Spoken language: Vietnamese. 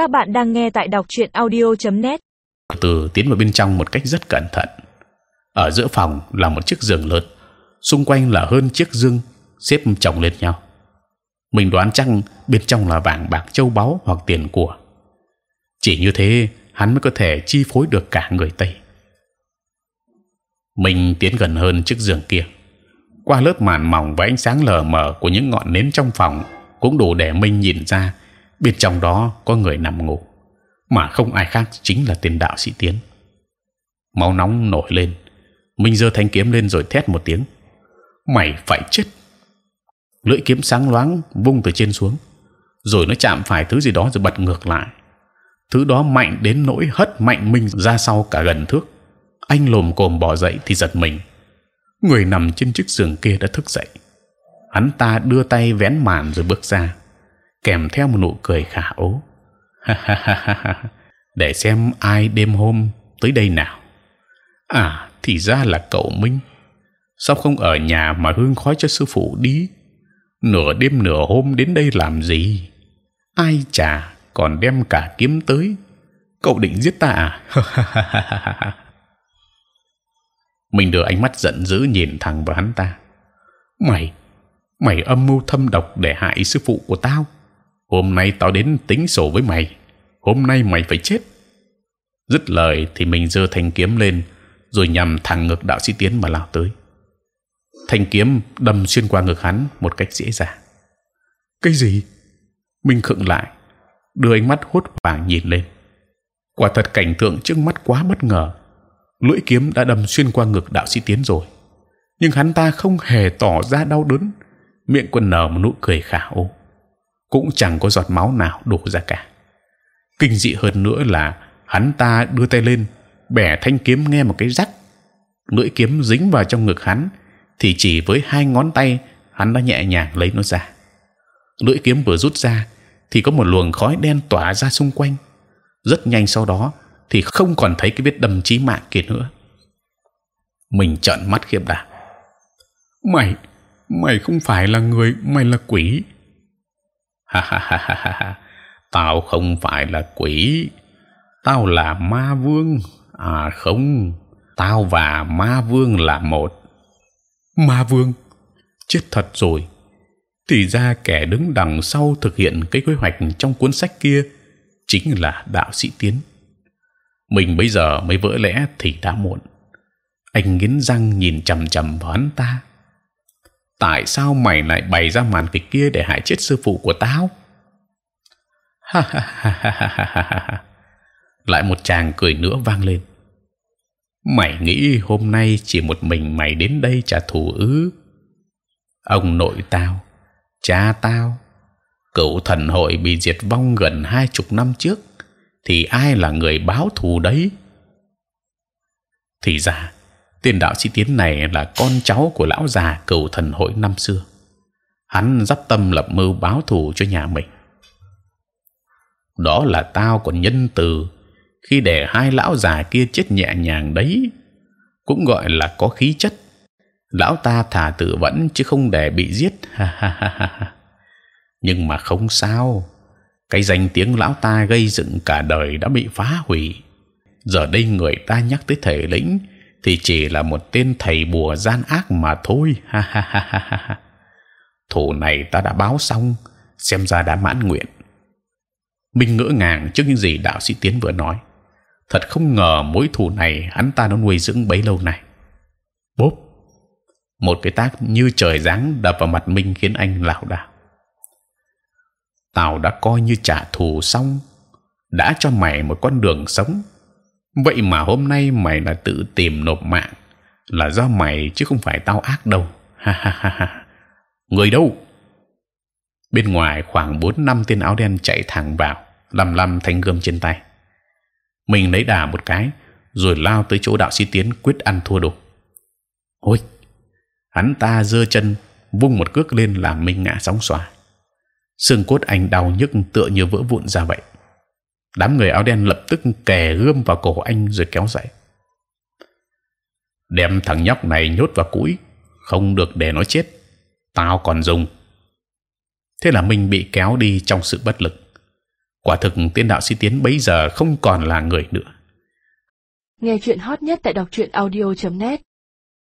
Các bạn đang nghe tại đọc truyện audio.net. Từ tiến vào bên trong một cách rất cẩn thận. Ở giữa phòng là một chiếc giường lớn, xung quanh là hơn chiếc giường xếp chồng lên nhau. Mình đoán chắc bên trong là vàng bạc châu báu hoặc tiền của. Chỉ như thế hắn mới có thể chi phối được cả người Tây. Mình tiến gần hơn chiếc giường kia. Qua lớp màn mỏng và ánh sáng lờ mờ của những ngọn nến trong phòng cũng đủ để mình nhìn ra bên trong đó có người nằm ngủ, mà không ai khác chính là tiền đạo sĩ tiến. Máu nóng nổi lên, minh giơ thanh kiếm lên rồi thét một tiếng: mày phải chết! Lưỡi kiếm sáng loáng vung từ trên xuống, rồi nó chạm phải thứ gì đó rồi bật ngược lại. Thứ đó mạnh đến nỗi hất mạnh mình ra sau cả gần thước. Anh lồm cồm bò dậy thì giật mình. Người nằm trên chiếc giường kia đã thức dậy. Hắn ta đưa tay vén màn rồi bước ra kèm theo một nụ cười khả ố. để xem ai đêm hôm tới đây nào. À, thì ra là cậu Minh. Sao không ở nhà mà hương khói cho sư phụ đi? Nửa đêm nửa hôm đến đây làm gì? Ai chả còn đem cả kiếm tới. Cậu định giết ta à? Mình đưa ánh mắt giận dữ nhìn thẳng vào hắn ta. Mày, mày âm mưu thâm độc để hại sư phụ của tao hôm nay tao đến tính sổ với mày. Hôm nay mày phải chết. Dứt lời thì mình giơ thanh kiếm lên, rồi nhằm thẳng ngực đạo sĩ tiến mà lao tới. Thanh kiếm đâm xuyên qua ngực hắn một cách dễ dàng. Cái gì? Mình khựng lại, đưa ánh mắt hốt hoảng nhìn lên. Quả thật cảnh tượng trước mắt quá bất ngờ. Lưỡi kiếm đã đâm xuyên qua ngực đạo sĩ tiến rồi. Nhưng hắn ta không hề tỏ ra đau đớn. Miệng còn nở một nụ cười khả ố cũng chẳng có giọt máu nào đổ ra cả. Kinh dị hơn nữa là hắn ta đưa tay lên bẻ thanh kiếm nghe một cái rắc, lưỡi kiếm dính vào trong ngực hắn, thì chỉ với hai ngón tay hắn đã nhẹ nhàng lấy nó ra. Lưỡi kiếm vừa rút ra thì có một luồng khói đen tỏa ra xung quanh. Rất nhanh sau đó thì không còn thấy cái vết đâm chí mạng kia nữa. Mình trợn mắt khiếp đảm. Mày, mày không phải là người, mày là quỷ ha ha ha ha ha tao không phải là quỷ. Tao là ma vương. À không tao và ma vương là một. Ma vương? Chết thật rồi. Thì ra kẻ đứng đằng sau thực hiện cái kế hoạch trong cuốn sách kia chính là đạo sĩ tiến. Mình bây giờ mới vỡ lẽ thì đã muộn. Anh nghiến răng nhìn chằm chằm vào hắn ta tại sao mày lại bày ra màn kịch kia để hại chết sư phụ của tao? Ha ha ha ha ha ha lại một chàng cười nữa vang lên. Mày nghĩ hôm nay chỉ một mình mày đến đây trả thù ư? Ông nội tao, cha tao, cựu thần hội bị diệt vong gần hai chục năm trước, thì ai là người báo thù đấy? Thì ra tiên đạo sĩ tiến này là con cháu của lão già cửu thần hội năm xưa. Hắn dắp tâm lập mưu báo thù cho nhà mình. Đó là tao còn nhân từ. Khi để hai lão già kia chết nhẹ nhàng đấy, cũng gọi là có khí chất. Lão ta thả tự vẫn chứ không để bị giết. Ha ha ha ha nhưng mà không sao. Cái danh tiếng lão ta gây dựng cả đời đã bị phá hủy. Giờ đây người ta nhắc tới thể lĩnh thì chỉ là một tên thầy bùa gian ác mà thôi. Ha ha ha ha ha thủ này ta đã báo xong, xem ra đã mãn nguyện. Minh ngỡ ngàng trước những gì đạo sĩ tiến vừa nói. Thật không ngờ mối thù này hắn ta đã nuôi dưỡng bấy lâu này bốp! Một cái tác như trời giáng đập vào mặt minh khiến anh lảo đảo. Tao đã coi như trả thù xong, đã cho mày một con đường sống vậy mà hôm nay mày là tự tìm nộp mạng. Là do mày chứ không phải tao ác đâu. Ha ha ha ha. Người đâu? Bên ngoài khoảng bốn năm tên áo đen chạy thẳng vào lầm lầm thanh gươm trên tay. Mình lấy đà một cái, rồi lao tới chỗ đạo sĩ tiến quyết ăn thua đủ ôi, hắn ta giơ chân, vung một cước lên làm mình ngã sóng xoài xương cốt anh đau nhức tựa như vỡ vụn ra vậy đám người áo đen lập tức kè gươm vào cổ anh rồi kéo dậy. Đem thằng nhóc này nhốt vào cũi, không được để nó chết, tao còn dùng. Thế là mình bị kéo đi trong sự bất lực. Quả thực tiên đạo sĩ tiến bây giờ không còn là người nữa. Nghe chuyện hot nhất tại đọc truyện audio.net